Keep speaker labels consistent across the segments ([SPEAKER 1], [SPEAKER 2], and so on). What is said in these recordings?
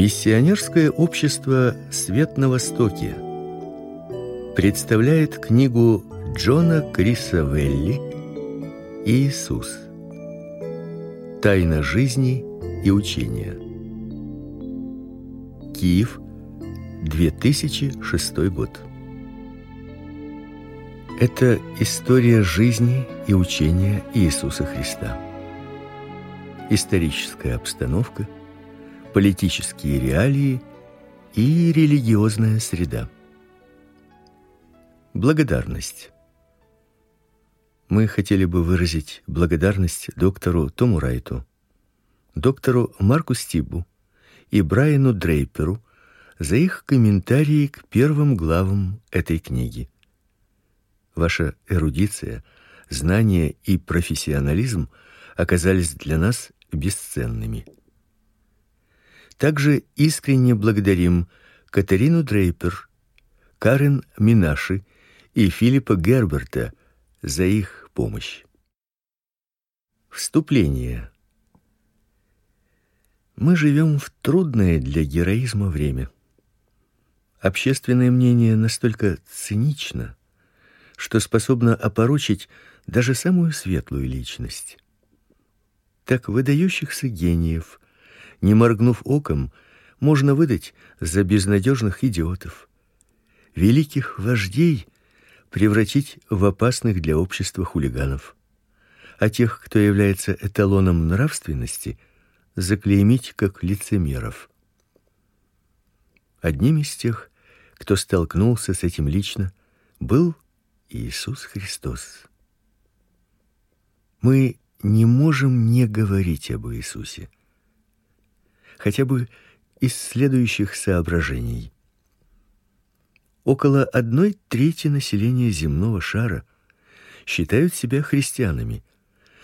[SPEAKER 1] Миссионерское общество Свет на Востоке представляет книгу Джона Криса Велли Иисус. Тайна жизни и учения. Киев, 2006 год. Это история жизни и учения Иисуса Христа. Историческая обстановка – политические реалии и религиозная среда. Благодарность. Мы хотели бы выразить благодарность доктору Тому Райту, доктору Марку Стибу и Брайану Дрейперу за их комментарии к первым главам этой книги. Ваша эрудиция, знания и профессионализм оказались для нас бесценными. Также искренне благодарим Катерину Дрейпер, Карен Минаши и Филиппа Герберта за их помощь. Вступление. Мы живем в трудное для героизма время. Общественное мнение настолько цинично, что способно опорочить даже самую светлую личность. Так выдающихся гениев не моргнув оком, можно выдать за безнадежных идиотов. Великих вождей превратить в опасных для общества хулиганов. А тех, кто является эталоном нравственности, заклеймить как лицемеров. Одним из тех, кто столкнулся с этим лично, был Иисус Христос. Мы не можем не говорить об Иисусе хотя бы из следующих соображений. Около одной трети населения земного шара считают себя христианами,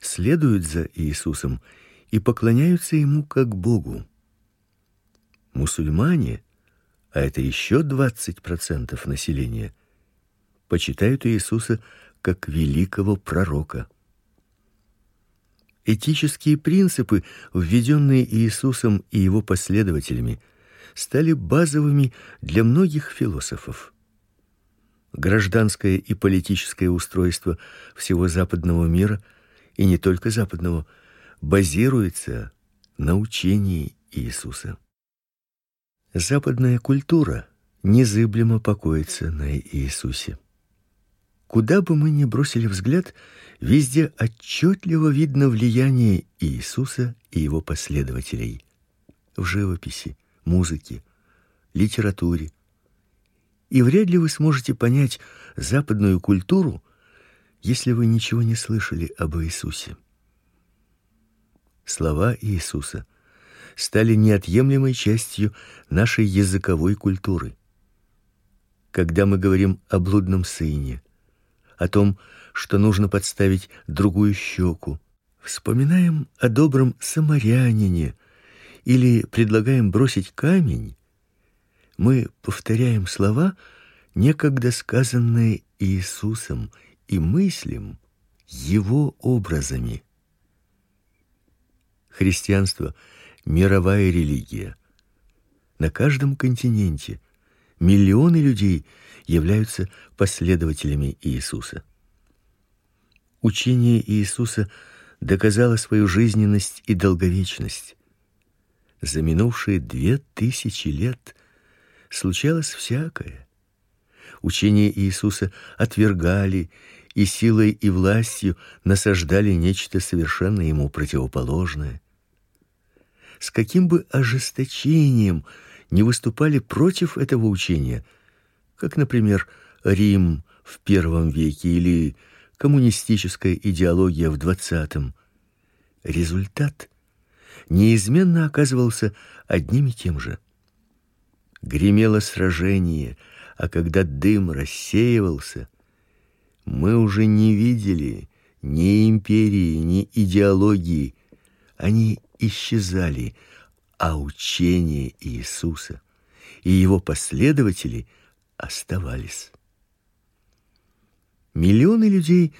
[SPEAKER 1] следуют за Иисусом и поклоняются ему как Богу. Мусульмане, а это еще 20% населения, почитают Иисуса как великого пророка. Этические принципы, введенные Иисусом и его последователями, стали базовыми для многих философов. Гражданское и политическое устройство всего западного мира, и не только западного, базируется на учении Иисуса. Западная культура незыблемо покоится на Иисусе. Куда бы мы ни бросили взгляд, везде отчетливо видно влияние Иисуса и его последователей в живописи, музыке, литературе. И вряд ли вы сможете понять западную культуру, если вы ничего не слышали об Иисусе. Слова Иисуса стали неотъемлемой частью нашей языковой культуры. Когда мы говорим о блудном сыне, о том, что нужно подставить другую щеку. Вспоминаем о добром самарянине или предлагаем бросить камень, мы повторяем слова, некогда сказанные Иисусом, и мыслим его образами. Христианство мировая религия. На каждом континенте миллионы людей являются последователями Иисуса. Учение Иисуса доказало свою жизненность и долговечность. За минувшие две тысячи лет случалось всякое. Учение Иисуса отвергали и силой и властью насаждали нечто совершенно ему противоположное. С каким бы ожесточением не выступали против этого учения – как, например, Рим в первом веке или коммунистическая идеология в двадцатом. Результат неизменно оказывался одним и тем же. Гремело сражение, а когда дым рассеивался, мы уже не видели ни империи, ни идеологии, они исчезали, а учение Иисуса и его последователи оставались. Миллионы людей,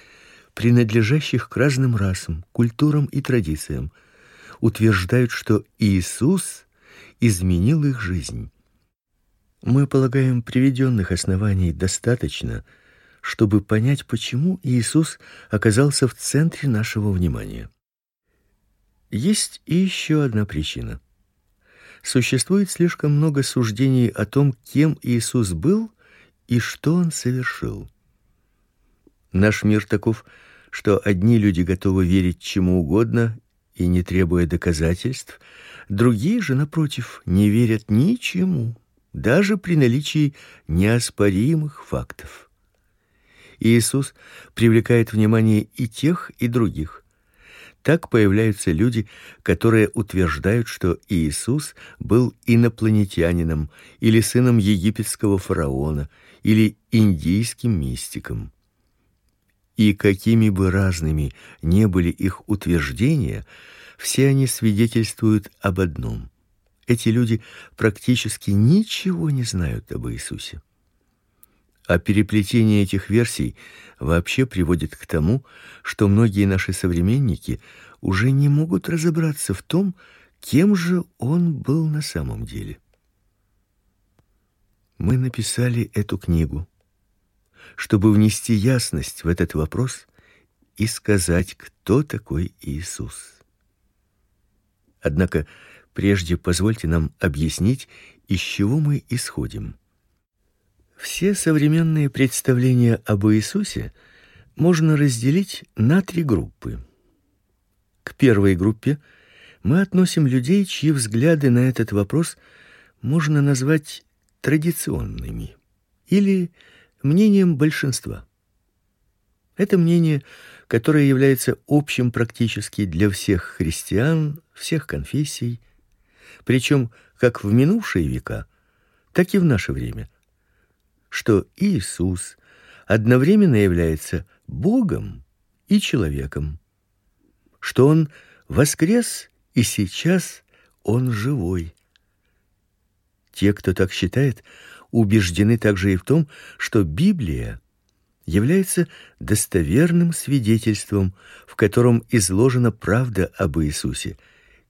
[SPEAKER 1] принадлежащих к разным расам, культурам и традициям, утверждают, что Иисус изменил их жизнь. Мы полагаем, приведенных оснований достаточно, чтобы понять, почему Иисус оказался в центре нашего внимания. Есть и еще одна причина. Существует слишком много суждений о том, кем Иисус был и что он совершил. Наш мир таков, что одни люди готовы верить чему угодно и не требуя доказательств, другие же напротив не верят ничему, даже при наличии неоспоримых фактов. Иисус привлекает внимание и тех, и других. Так появляются люди, которые утверждают, что Иисус был инопланетянином или сыном египетского фараона или индийским мистиком. И какими бы разными не были их утверждения, все они свидетельствуют об одном: эти люди практически ничего не знают об Иисусе. А переплетение этих версий вообще приводит к тому, что многие наши современники уже не могут разобраться в том, кем же он был на самом деле. Мы написали эту книгу чтобы внести ясность в этот вопрос и сказать, кто такой Иисус. Однако прежде позвольте нам объяснить, из чего мы исходим. Все современные представления об Иисусе можно разделить на три группы. К первой группе мы относим людей, чьи взгляды на этот вопрос можно назвать традиционными или мнением большинства. Это мнение, которое является общим практически для всех христиан, всех конфессий, причем как в минувшие века, так и в наше время, что Иисус одновременно является Богом и человеком, что он воскрес и сейчас он живой. Те, кто так считает, убеждены также и в том, что Библия является достоверным свидетельством, в котором изложена правда об Иисусе,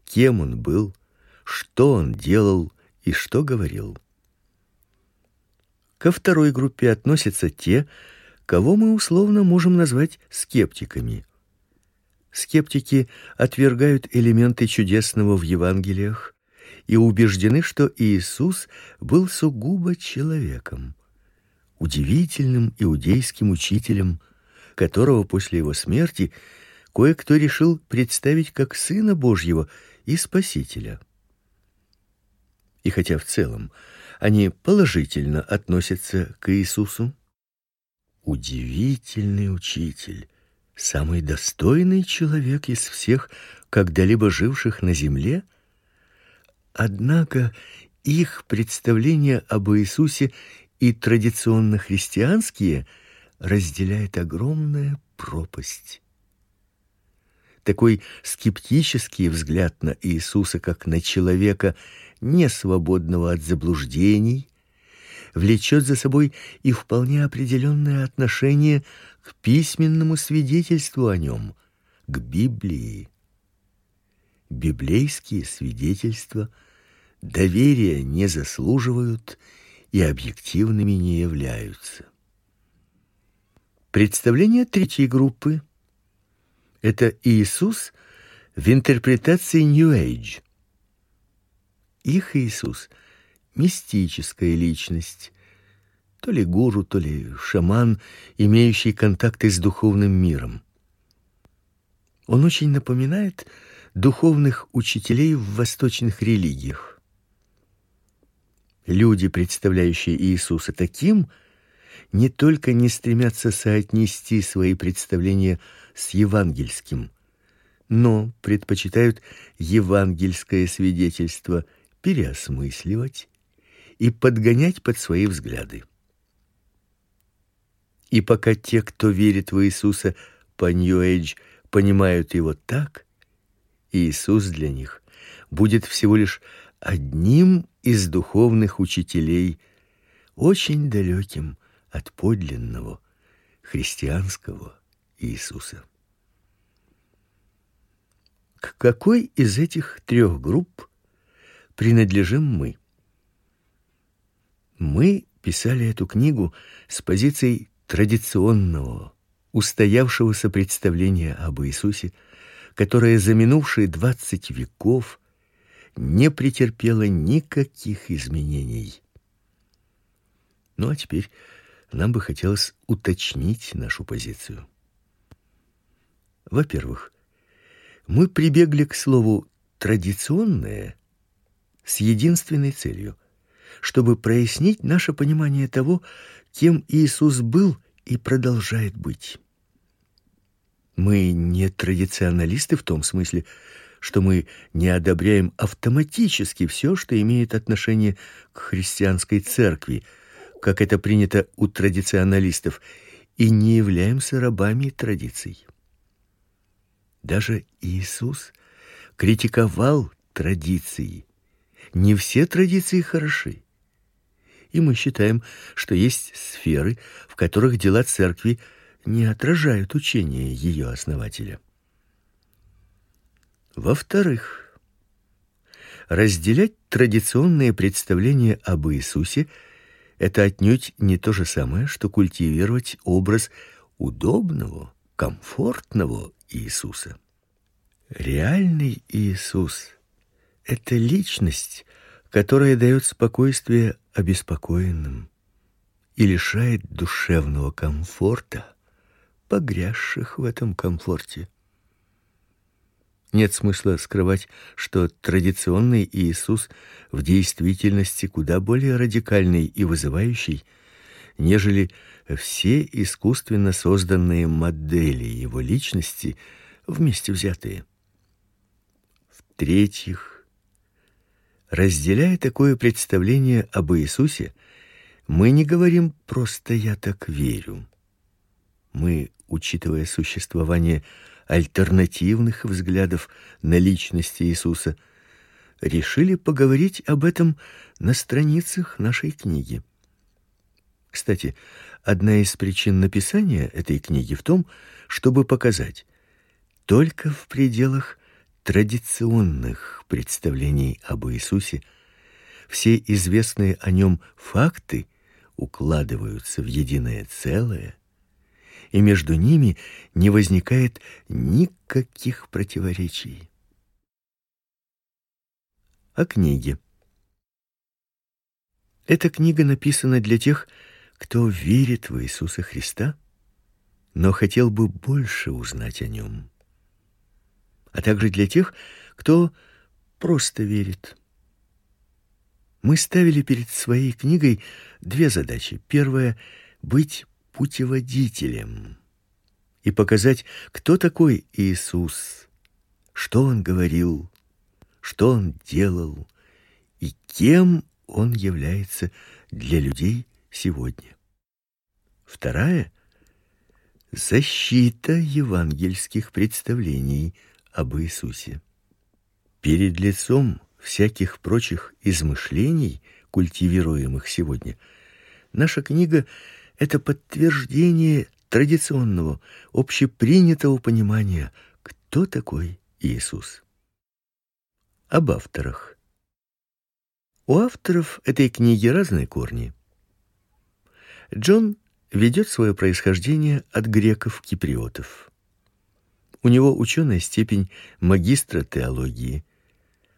[SPEAKER 1] кем он был, что он делал и что говорил. Ко второй группе относятся те, кого мы условно можем назвать скептиками. Скептики отвергают элементы чудесного в Евангелиях, и убеждены, что Иисус был сугубо человеком, удивительным иудейским учителем, которого после его смерти кое-кто решил представить как сына Божьего и спасителя. И хотя в целом они положительно относятся к Иисусу, удивительный учитель, самый достойный человек из всех когда-либо живших на земле — Однако их представления об Иисусе и традиционно христианские разделяет огромная пропасть. Такой скептический взгляд на Иисуса как на человека, не свободного от заблуждений, влечет за собой и вполне определенное отношение к письменному свидетельству о нем, к Библии библейские свидетельства доверия не заслуживают и объективными не являются. Представление третьей группы это Иисус в интерпретации New Age. Их Иисус мистическая личность, то ли гуру, то ли шаман, имеющий контакты с духовным миром. Он очень напоминает духовных учителей в восточных религиях. Люди, представляющие Иисуса таким, не только не стремятся соотнести свои представления с евангельским, но предпочитают евангельское свидетельство переосмысливать и подгонять под свои взгляды. И пока те, кто верит в Иисуса по Age, понимают его так, Иисус для них будет всего лишь одним из духовных учителей, очень далеким от подлинного христианского Иисуса. К какой из этих трех групп принадлежим мы. Мы писали эту книгу с позицией традиционного, устоявшегося представления об Иисусе, которое за минувшие двадцать веков не претерпело никаких изменений. Ну а теперь нам бы хотелось уточнить нашу позицию. Во-первых, мы прибегли к слову традиционное с единственной целью, чтобы прояснить наше понимание того, кем Иисус был и продолжает быть. Мы не традиционалисты в том смысле, что мы не одобряем автоматически все, что имеет отношение к христианской церкви, как это принято у традиционалистов, и не являемся рабами традиций. Даже Иисус критиковал традиции. Не все традиции хороши. И мы считаем, что есть сферы, в которых дела церкви не отражают учения ее основателя. Во-вторых, разделять традиционные представления об Иисусе это отнюдь не то же самое, что культивировать образ удобного, комфортного Иисуса. Реальный Иисус это личность, которая дает спокойствие обеспокоенным и лишает душевного комфорта погрязших в этом комфорте. Нет смысла скрывать, что традиционный Иисус в действительности куда более радикальный и вызывающий, нежели все искусственно созданные модели его личности вместе взятые. В-третьих, разделяя такое представление об Иисусе, мы не говорим просто я так верю. Мы, учитывая существование альтернативных взглядов на личность Иисуса, решили поговорить об этом на страницах нашей книги. Кстати, одна из причин написания этой книги в том, чтобы показать, только в пределах традиционных представлений об Иисусе все известные о нем факты укладываются в единое целое и между ними не возникает никаких противоречий. О книге. Эта книга написана для тех, кто верит в Иисуса Христа, но хотел бы больше узнать о нем, а также для тех, кто просто верит. Мы ставили перед своей книгой две задачи. Первая быть путеводителем и показать, кто такой Иисус, что он говорил, что он делал и кем он является для людей сегодня. Вторая защита евангельских представлений об Иисусе. Перед лицом всяких прочих измышлений, культивируемых сегодня, наша книга это подтверждение традиционного, общепринятого понимания, кто такой Иисус. Об авторах. У авторов этой книги разные корни. Джон ведет свое происхождение от греков-киприотов. У него ученая степень магистра теологии.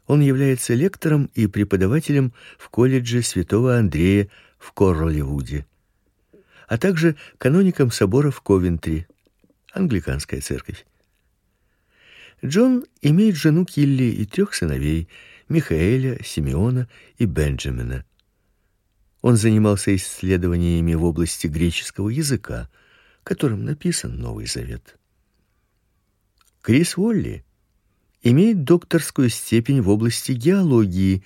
[SPEAKER 1] Он является лектором и преподавателем в колледже Святого Андрея в Королевуде а также каноником собора в Ковентри, англиканская церковь. Джон имеет жену Килли и трех сыновей: Михаэля, Симеона и Бенджамина. Он занимался исследованиями в области греческого языка, которым написан Новый Завет. Крис Уолли имеет докторскую степень в области геологии.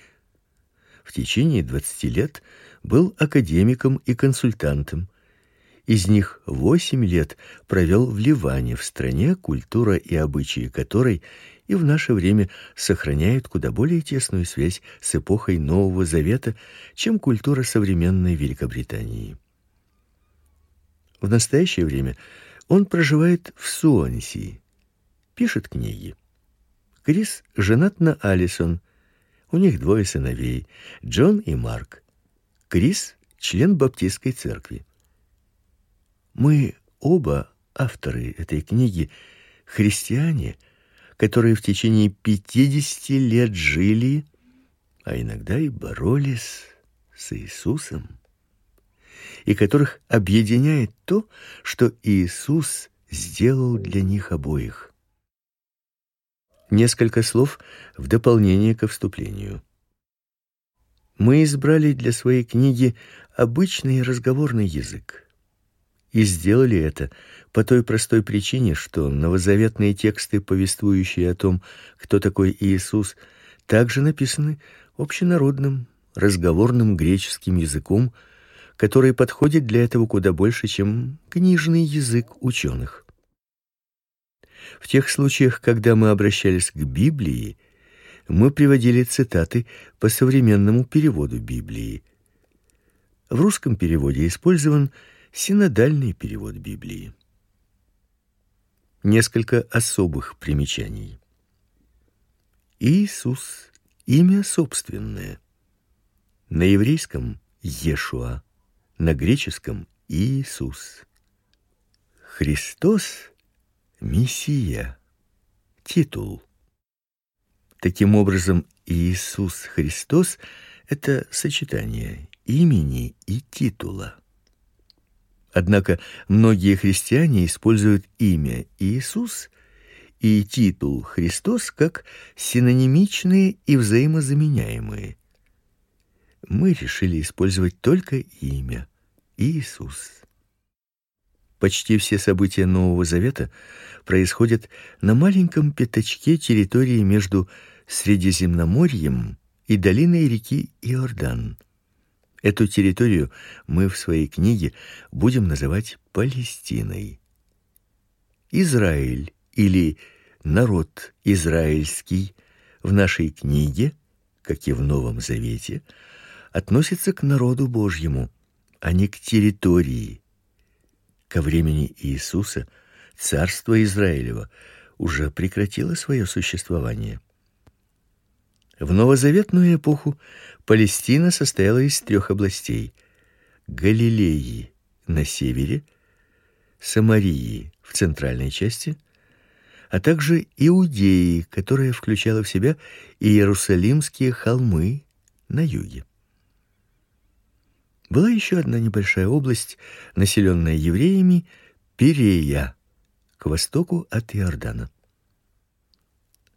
[SPEAKER 1] В течение 20 лет был академиком и консультантом. Из них восемь лет провел в Ливане, в стране, культура и обычаи которой и в наше время сохраняют куда более тесную связь с эпохой Нового Завета, чем культура современной Великобритании. В настоящее время он проживает в Суонси, пишет книги. Крис женат на Алисон. У них двое сыновей: Джон и Марк. Крис член баптистской церкви. Мы оба авторы этой книги христиане, которые в течение 50 лет жили, а иногда и боролись с Иисусом, и которых объединяет то, что Иисус сделал для них обоих. Несколько слов в дополнение к вступлению. Мы избрали для своей книги обычный разговорный язык. И сделали это по той простой причине, что новозаветные тексты, повествующие о том, кто такой Иисус, также написаны общенародным, разговорным греческим языком, который подходит для этого куда больше, чем книжный язык ученых. В тех случаях, когда мы обращались к Библии, мы приводили цитаты по современному переводу Библии. В русском переводе использован синодальный перевод Библии. Несколько особых примечаний. Иисус имя собственное. На еврейском Иешуа, на греческом Иисус. Христос Мессия титул. Таким образом, Иисус Христос это сочетание имени и титула. Однако многие христиане используют имя Иисус и титул Христос как синонимичные и взаимозаменяемые. Мы решили использовать только имя Иисус. Почти все события Нового Завета происходят на маленьком пятачке территории между Средиземноморьем и долиной реки Иордан. Эту территорию мы в своей книге будем называть Палестиной. Израиль или народ израильский в нашей книге, как и в Новом Завете, относится к народу Божьему, а не к территории. Ко времени Иисуса царство Израилево уже прекратило свое существование. В новозаветную эпоху Палестина состояла из трех областей: Галилеи на севере, Самарии в центральной части, а также Иудеи, которая включала в себя и Иерусалимские холмы на юге. Была еще одна небольшая область, населенная евреями, Пирея, к востоку от Иордана.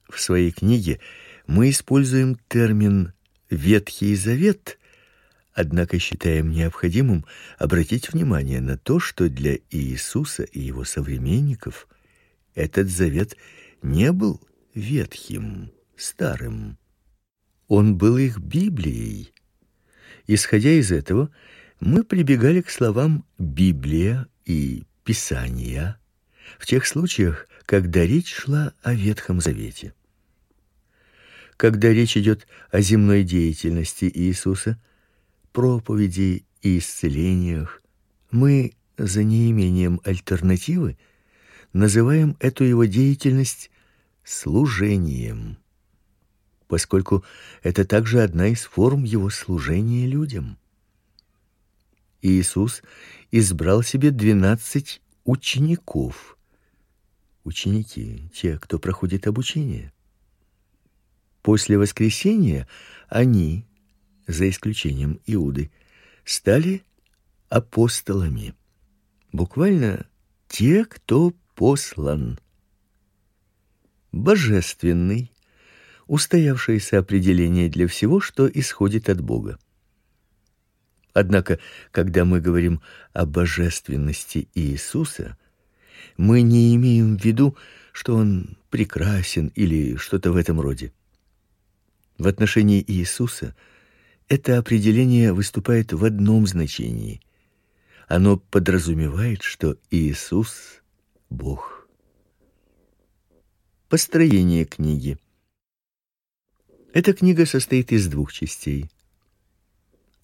[SPEAKER 1] В своей книге мы используем термин Ветхий Завет, однако считаем необходимым обратить внимание на то, что для Иисуса и его современников этот завет не был ветхим, старым. Он был их Библией. Исходя из этого, мы прибегали к словам Библия и Писания в тех случаях, когда речь шла о Ветхом Завете. Когда речь идет о земной деятельности Иисуса, проповеди и исцелениях, мы за неимением альтернативы называем эту его деятельность служением, поскольку это также одна из форм его служения людям. Иисус избрал себе двенадцать учеников. Ученики те, кто проходит обучение. После воскресения они, за исключением Иуды, стали апостолами. Буквально те, кто послан. Божественный, устоявшееся определение для всего, что исходит от Бога. Однако, когда мы говорим о божественности Иисуса, мы не имеем в виду, что он прекрасен или что-то в этом роде. В отношении Иисуса это определение выступает в одном значении. Оно подразумевает, что Иисус Бог. Построение книги. Эта книга состоит из двух частей.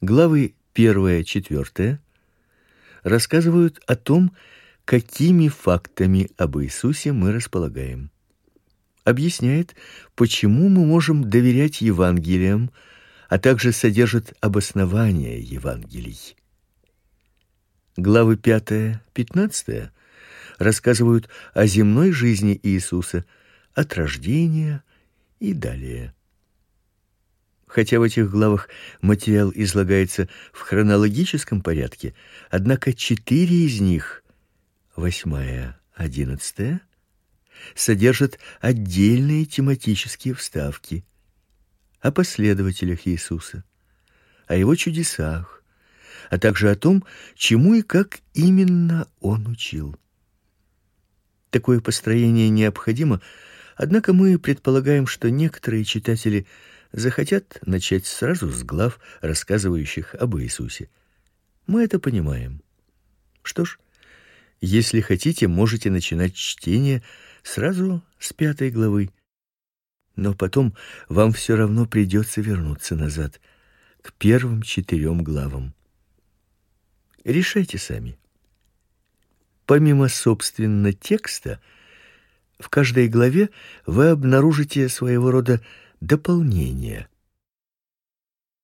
[SPEAKER 1] Главы 1-4 рассказывают о том, какими фактами об Иисусе мы располагаем. объясняет, почему мы можем доверять Евангелиям, а также содержит обоснование Евангелий. Главы 5-15 рассказывают о земной жизни Иисуса, от рождения и далее. Хотя в этих главах материал излагается в хронологическом порядке, однако четыре из них, восьмая, одиннадцатая, содержат отдельные тематические вставки о последователях Иисуса, о его чудесах, а также о том, чему и как именно он учил. Такое построение необходимо, однако мы предполагаем, что некоторые читатели захотят начать сразу с глав, рассказывающих об Иисусе. Мы это понимаем. Что ж, если хотите, можете начинать чтение сразу с пятой главы. Но потом вам все равно придется вернуться назад к первым четырем главам. Решайте сами. Помимо собственно текста, в каждой главе вы обнаружите своего рода дополнение,